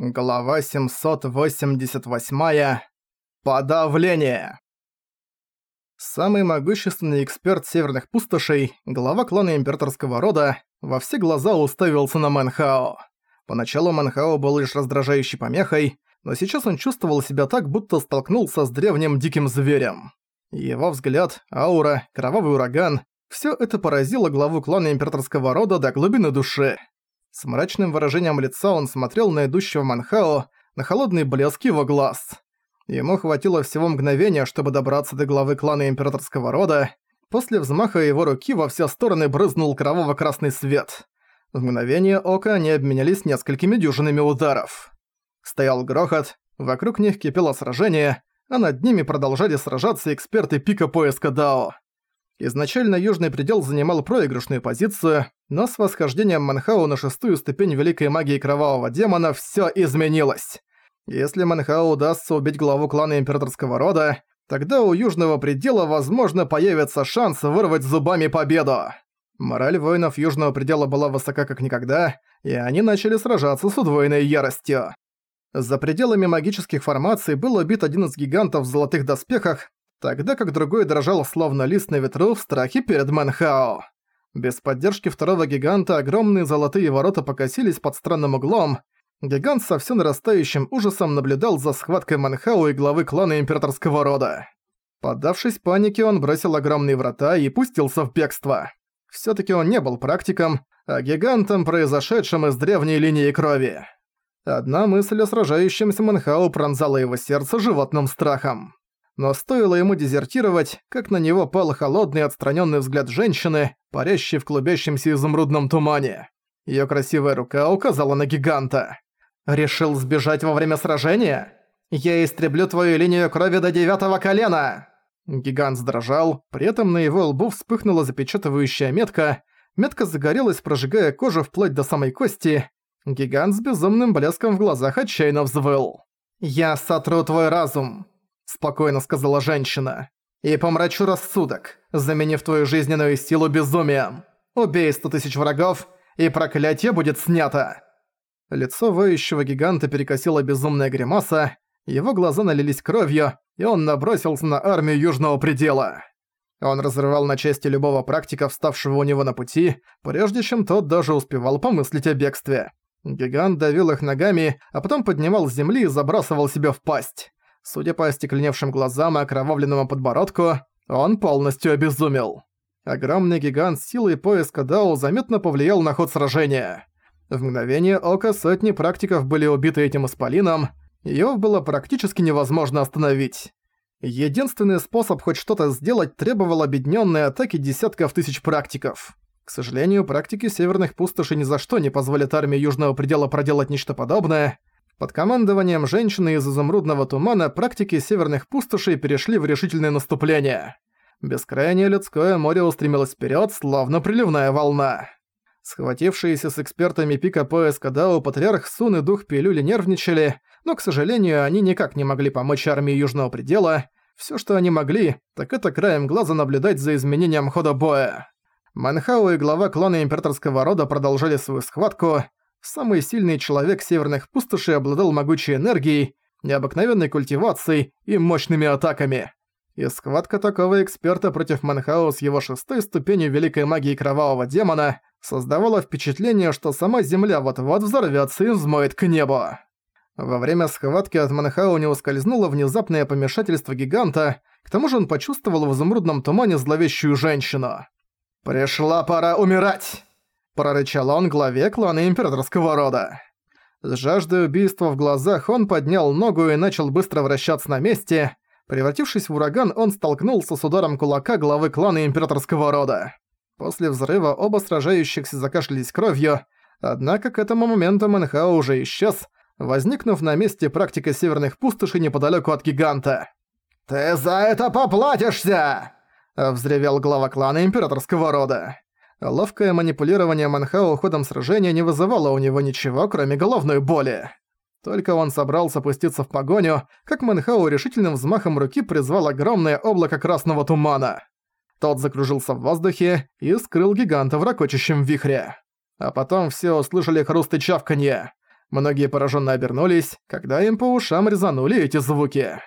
Глава 788. Подавление. Самый могущественный эксперт Северных Пустошей, глава клана Императорского рода, во все глаза уставился на Манхао. Поначалу Манхао был лишь раздражающей помехой, но сейчас он чувствовал себя так, будто столкнулся с древним диким зверем. Его взгляд, аура, кровавый ураган – всё это поразило главу клана Императорского рода до глубины души. С мрачным выражением лица он смотрел на идущего Манхао, на холодный блеск его глаз. Ему хватило всего мгновения, чтобы добраться до главы клана императорского рода. После взмаха его руки во все стороны брызнул кроваво-красный свет. В мгновение ока они обменялись несколькими дюжинами ударов. Стоял грохот, вокруг них кипело сражение, а над ними продолжали сражаться эксперты пика поиска Дао. Изначально южный предел занимал проигрышную позицию, но с восхождением Манхау на шестую ступень великой магии кровавого демона всё изменилось. Если Манхау удастся убить главу клана императорского рода, тогда у южного предела, возможно, появится шанс вырвать зубами победу. Мораль воинов южного предела была высока как никогда, и они начали сражаться с удвоенной яростью. За пределами магических формаций был убит один из гигантов в золотых доспехах, тогда как другой дрожал словно лист на ветру в страхе перед Манхао. Без поддержки второго гиганта огромные золотые ворота покосились под странным углом. Гигант со всё нарастающим ужасом наблюдал за схваткой Манхау и главы клана императорского рода. Поддавшись панике, он бросил огромные врата и пустился в бегство. Всё-таки он не был практиком, а гигантом, произошедшим из древней линии крови. Одна мысль о сражающемся Манхау пронзала его сердце животным страхом но стоило ему дезертировать, как на него пал холодный отстраненный взгляд женщины, парящей в клубящемся изумрудном тумане. Ее красивая рука указала на гиганта. «Решил сбежать во время сражения? Я истреблю твою линию крови до девятого колена!» Гигант сдрожал, при этом на его лбу вспыхнула запечатывающая метка, метка загорелась, прожигая кожу вплоть до самой кости. Гигант с безумным блеском в глазах отчаянно взвыл. «Я сотру твой разум спокойно сказала женщина. «И помрачу рассудок, заменив твою жизненную силу безумием. Убей сто тысяч врагов, и проклятие будет снято!» Лицо воющего гиганта перекосило безумная гримаса, его глаза налились кровью, и он набросился на армию Южного Предела. Он разрывал на части любого практика, вставшего у него на пути, прежде чем тот даже успевал помыслить о бегстве. Гигант давил их ногами, а потом поднимал с земли и забрасывал себя в пасть. Судя по остекленевшим глазам и окровавленному подбородку, он полностью обезумел. Огромный гигант силы поиска Дао заметно повлиял на ход сражения. В мгновение ока сотни практиков были убиты этим исполином, её было практически невозможно остановить. Единственный способ хоть что-то сделать требовал объединённой атаки десятков тысяч практиков. К сожалению, практики Северных Пустошей ни за что не позволят армии Южного Предела проделать нечто подобное, под командованием женщины из изумрудного тумана практики северных пустошей перешли в решительное наступление. Бескрайнее людское море устремилось вперед, словно приливная волна. Схватившиеся с экспертами пика поиска Дао патриарх Сун и дух Пилюли нервничали, но, к сожалению, они никак не могли помочь армии Южного Предела. Все, что они могли, так это краем глаза наблюдать за изменением хода боя. Манхау и глава клана императорского рода продолжали свою схватку, Самый сильный человек северных пустошей обладал могучей энергией, необыкновенной культивацией и мощными атаками. И схватка такого эксперта против Манхао с его шестой ступенью великой магии кровавого демона создавала впечатление, что сама земля вот-вот взорвётся и взмоет к небу. Во время схватки от Манхао не ускользнуло внезапное помешательство гиганта, к тому же он почувствовал в изумрудном тумане зловещую женщину. «Пришла пора умирать!» Прорычал он главе клана императорского рода. С жаждой убийства в глазах он поднял ногу и начал быстро вращаться на месте. Превратившись в ураган, он столкнулся с ударом кулака главы клана императорского рода. После взрыва оба сражающихся закашлялись кровью, однако к этому моменту Мэнхао уже исчез, возникнув на месте практика северных пустошей неподалеку от гиганта. «Ты за это поплатишься!» – взревел глава клана императорского рода. Ловкое манипулирование Манхао ходом сражения не вызывало у него ничего, кроме головной боли. Только он собрался пуститься в погоню, как Манхао решительным взмахом руки призвал огромное облако красного тумана. Тот закружился в воздухе и скрыл гиганта в ракочущем вихре. А потом все услышали хруст и чавканье. Многие пораженно обернулись, когда им по ушам резанули эти звуки.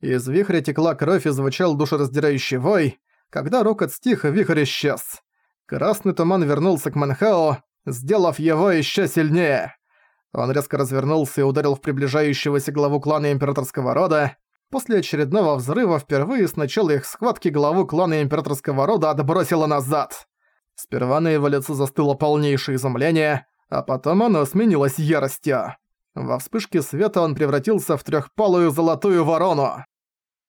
Из вихря текла кровь и звучал душераздирающий вой. Когда рокот стих, вихрь исчез. Красный туман вернулся к Манхао, сделав его еще сильнее. Он резко развернулся и ударил в приближающегося главу клана императорского рода. После очередного взрыва впервые с начала их схватки главу клана императорского рода отбросило назад. Сперва на его лице застыло полнейшее изумление, а потом оно сменилось яростью. Во вспышке света он превратился в трехпалую золотую ворону.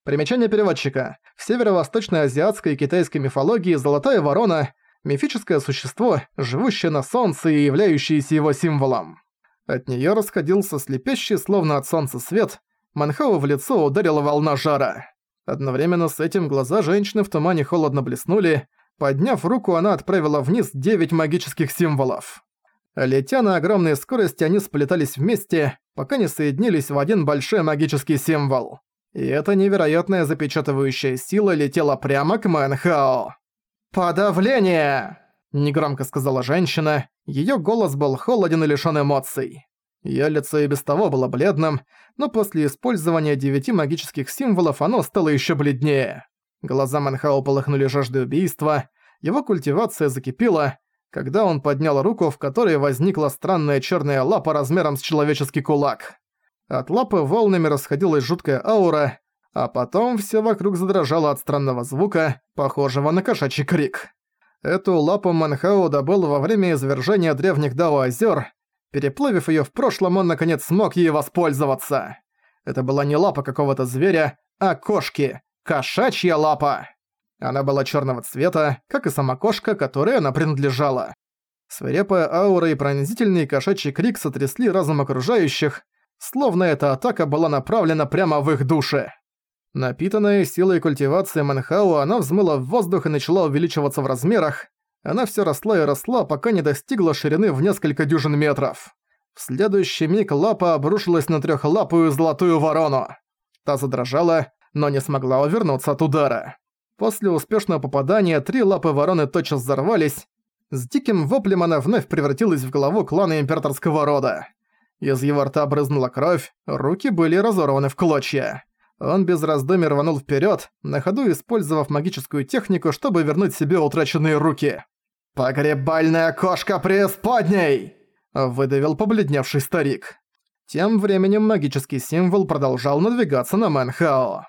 Примечание переводчика. В северо-восточной азиатской и китайской мифологии золотая ворона – мифическое существо, живущее на солнце и являющееся его символом. От неё расходился слепящий, словно от солнца свет, Манхау в лицо ударила волна жара. Одновременно с этим глаза женщины в тумане холодно блеснули, подняв руку, она отправила вниз девять магических символов. Летя на огромной скорости, они сплетались вместе, пока не соединились в один большой магический символ. И эта невероятная запечатывающая сила летела прямо к Мэнхао. «Подавление!» – негромко сказала женщина. Её голос был холоден и лишён эмоций. Её лицо и без того было бледным, но после использования девяти магических символов оно стало ещё бледнее. Глаза Мэнхао полыхнули жаждой убийства, его культивация закипела, когда он поднял руку, в которой возникла странная чёрная лапа размером с человеческий кулак. От лапы волнами расходилась жуткая аура, а потом всё вокруг задрожало от странного звука, похожего на кошачий крик. Эту лапу Манхао добыл во время извержения древних Дао-озёр. Переплавив её в прошлом, он наконец смог ей воспользоваться. Это была не лапа какого-то зверя, а кошки. Кошачья лапа. Она была чёрного цвета, как и сама кошка, которой она принадлежала. Свирепая аура и пронзительный кошачий крик сотрясли разум окружающих, словно эта атака была направлена прямо в их души. Напитанная силой культивации Манхау, она взмыла в воздух и начала увеличиваться в размерах. Она все росла и росла, пока не достигла ширины в несколько дюжин метров. В следующий миг лапа обрушилась на трехлапую золотую ворону. Та задрожала, но не смогла увернуться от удара. После успешного попадания три лапы вороны тотчас взорвались. С диким воплем она вновь превратилась в главу клана императорского рода. Из его рта брызнула кровь, руки были разорваны в клочья. Он без раздумий рванул вперед, на ходу использовав магическую технику, чтобы вернуть себе утраченные руки. «Погребальная кошка преисподней!» – выдавил побледневший старик. Тем временем магический символ продолжал надвигаться на Мэнхао.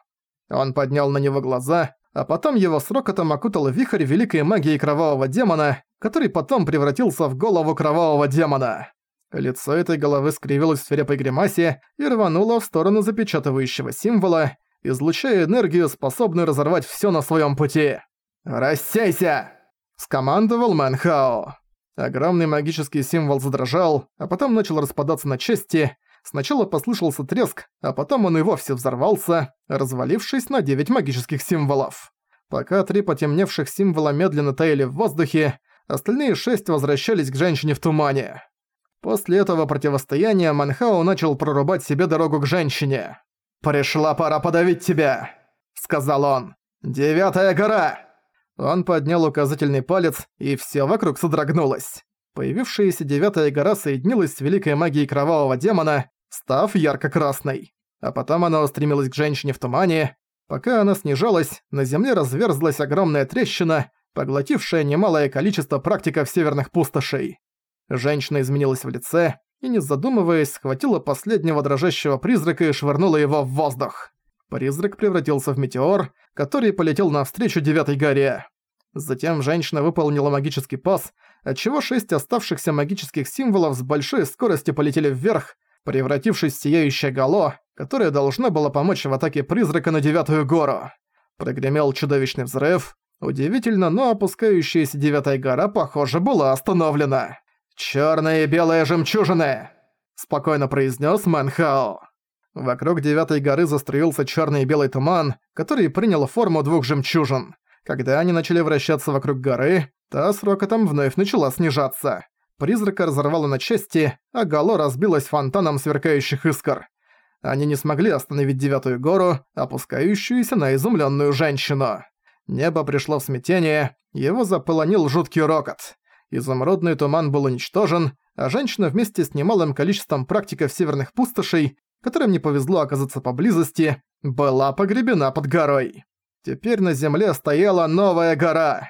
Он поднял на него глаза, а потом его с рокотом окутал вихрь великой магии кровавого демона, который потом превратился в голову кровавого демона. Лицо этой головы скривилось в свирепой гримасе и рвануло в сторону запечатывающего символа, излучая энергию, способную разорвать всё на своём пути. «Рассейся!» – скомандовал Мэнхао. Огромный магический символ задрожал, а потом начал распадаться на части. Сначала послышался треск, а потом он и вовсе взорвался, развалившись на девять магических символов. Пока три потемневших символа медленно таяли в воздухе, остальные шесть возвращались к женщине в тумане. После этого противостояния Манхао начал прорубать себе дорогу к женщине. «Пришла пора подавить тебя!» – сказал он. «Девятая гора!» Он поднял указательный палец, и все вокруг содрогнулось. Появившаяся девятая гора соединилась с великой магией кровавого демона, став ярко-красной. А потом она устремилась к женщине в тумане. Пока она снижалась, на земле разверзлась огромная трещина, поглотившая немалое количество практиков северных пустошей. Женщина изменилась в лице и, не задумываясь, схватила последнего дрожащего призрака и швырнула его в воздух. Призрак превратился в метеор, который полетел навстречу Девятой горе. Затем женщина выполнила магический пас, отчего шесть оставшихся магических символов с большой скоростью полетели вверх, превратившись в сияющее гало, которое должно было помочь в атаке призрака на Девятую гору. Прогремел чудовищный взрыв. Удивительно, но опускающаяся Девятая гора, похоже, была остановлена. «Чёрные и белые жемчужины!» – спокойно произнес Манхао. Вокруг Девятой горы заструился чёрный и белый туман, который принял форму двух жемчужин. Когда они начали вращаться вокруг горы, та с рокотом вновь начала снижаться. Призрака разорвало на части, а гало разбилось фонтаном сверкающих искр. Они не смогли остановить Девятую гору, опускающуюся на изумлённую женщину. Небо пришло в смятение, его заполонил жуткий рокот. Изумрудный туман был уничтожен, а женщина вместе с немалым количеством практиков северных пустошей, которым не повезло оказаться поблизости, была погребена под горой. Теперь на земле стояла новая гора.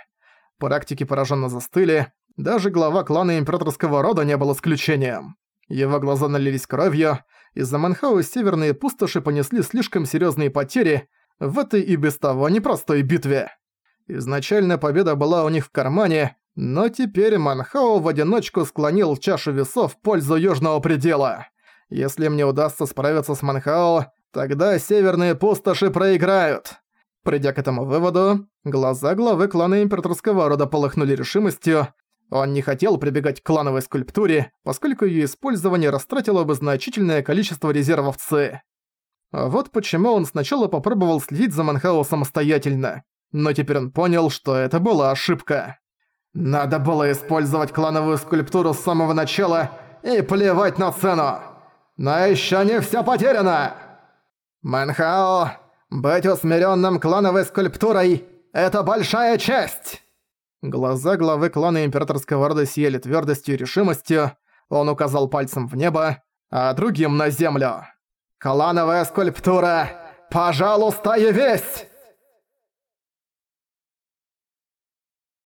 Практики пораженно застыли, даже глава клана императорского рода не был исключением. Его глаза налились кровью, из-за Манхау северные пустоши понесли слишком серьезные потери в этой и без того непростой битве. Изначально победа была у них в кармане, но теперь Манхао в одиночку склонил чашу весов в пользу южного предела. Если мне удастся справиться с Манхао, тогда северные пустоши проиграют. Придя к этому выводу, глаза главы клана императорского рода полыхнули решимостью. Он не хотел прибегать к клановой скульптуре, поскольку ее использование растратило бы значительное количество резервов Ци. Вот почему он сначала попробовал следить за Манхао самостоятельно. Но теперь он понял, что это была ошибка. Надо было использовать клановую скульптуру с самого начала и плевать на цену. Но еще не все потеряно! Манхао, быть усмиренным клановой скульптурой – это большая честь! Глаза главы клана императорского рода сияли твердостью и решимостью, он указал пальцем в небо, а другим на землю. «Клановая скульптура! Пожалуйста, явись!